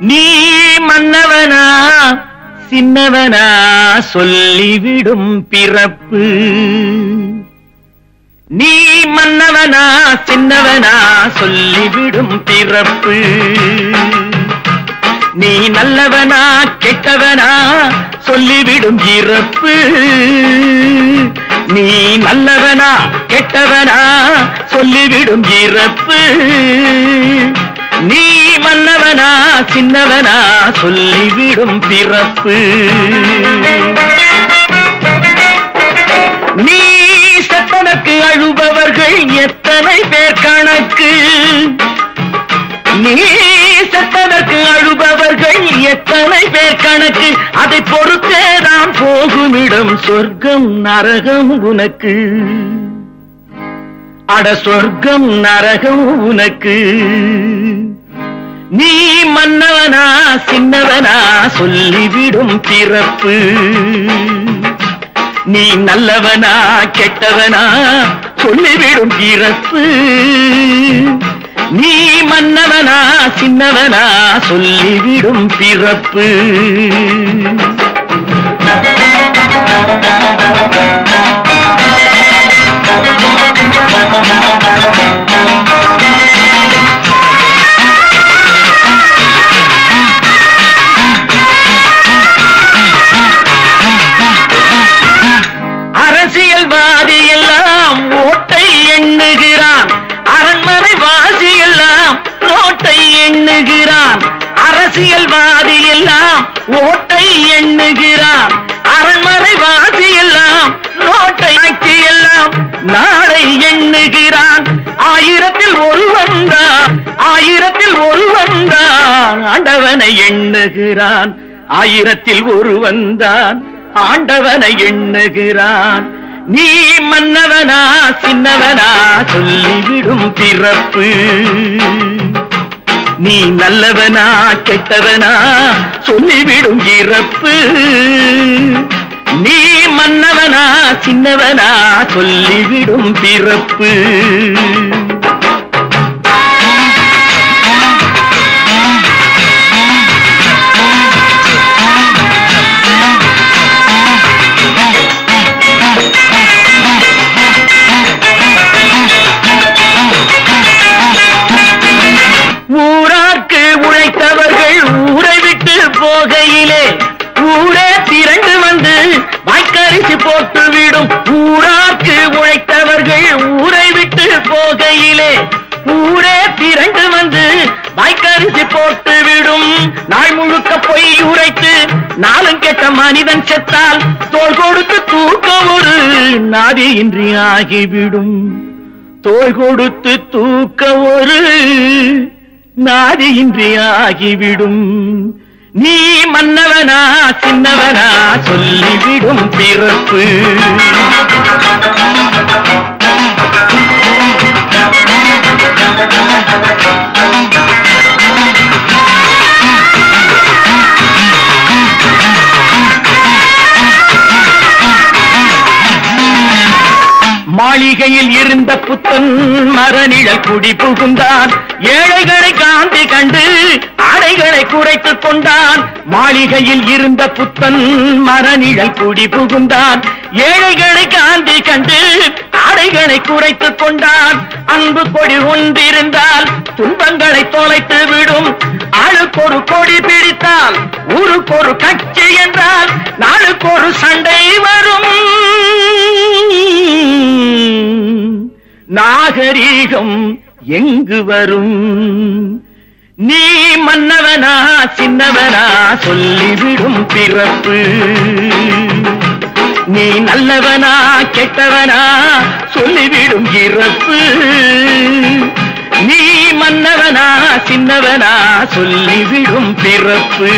நீ மன்னவனா சின்னவனா சொல்லிவிடும் பிறப்பு. நீ மன்னவனா சின்னவனா சொல்லிவிடும் பிறப்பு. நீ நல்லவனா கெட்டவனா சொல்லிவிடும் இறப்பு. நீ நல்லவனா கெட்டவனா சொல்லிவிடும் இறப்பு. நீ மன்னவனா சின்னவனா சொல்லிவிடும் பிறப்பு. நீ செத்தனக்கு அழுபவர்கள் எத்தனை பேர் கணக்கு? நீ செத்ததற்கு அழுபவர்கள் எத்தனை பேர் கணக்கு? அதை பொறுத்தே தான் போகுமிடம் சொர்க்கம் நரகம் உனக்கு. அட சொர்க்கம் நரகம் உனக்கு. நீ மன்னவனா சின்னவனா சொல்லிவிடும் பிறப்பு. நீ நல்லவனா கெட்டவனா சொல்லிவிடும் பிறப்பு. நீ மன்னவனா சின்னவனா சொல்லிவிடும் பிறப்பு. எண்ணுகிறான். அரசியல்வாதி எல்லாம் ஓட்டை எண்ணுகிறான். அரண்மனைவாதி எல்லாம் நோட்டை ஆட்சி எல்லாம் நாளை எண்ணுகிறான். ஆயிரத்தில் ஒருவன் தான் ஆயிரத்தில் ஒருவன் தான் ஆண்டவனை எண்ணுகிறான். ஆயிரத்தில் ஒருவன் தான் ஆண்டவனை எண்ணுகிறான். நீ மன்னவனா சின்னவனா சொல்லிவிடும் பிறப்பு. நீ நல்லவனா கெட்டவனா சொல்லிவிடும் இறப்பு. நீ மன்னவனா சின்னவனா சொல்லிவிடும் பிறப்பு. வாய்க்கரிசி போட்டு விடும். நாள் முழுக்க பொய் உரைத்து நாளும் கெட்ட மனிதன் செத்தால் தோல் கொடுத்து தூக்க ஒரு நாதியின்றி ஆகிவிடும். தோல் கொடுத்து தூக்க ஒரு நாதியின்றி ஆகிவிடும். நீ மன்னவனா சின்னவனா சொல்லிவிடும் பிறப்பு. மாளிகையில் இருந்த புத்தன் மரநிழல் குடி புகுந்தான். ஏழைகளை காந்தி கண்டு அடைகளை குறைத்துக் கொண்டான். மாளிகையில் இருந்த புத்தன் மரநிழல் குடி புகுந்தான். ஏழைகளை காந்தி கண்டு அடைகளை குறைத்துக் கொண்டான். அன்பு கொடி ஒன்றிருந்தால் துன்பங்களை தொலைத்து விடும். ஆளுக்கொரு கொடி பிடித்தால் ஊருக்கொரு கட்சி என்றால் நாளுக்கொரு சண்டை வரும். நாகரீகம் எங்கு வரும்? நீ மன்னவனா சின்னவனா சொல்லிவிடும் பிறப்பு. நீ நல்லவனா கெட்டவனா சொல்லிவிடும் இறப்பு. நீ மன்னவனா சின்னவனா சொல்லிவிடும் பிறப்பு.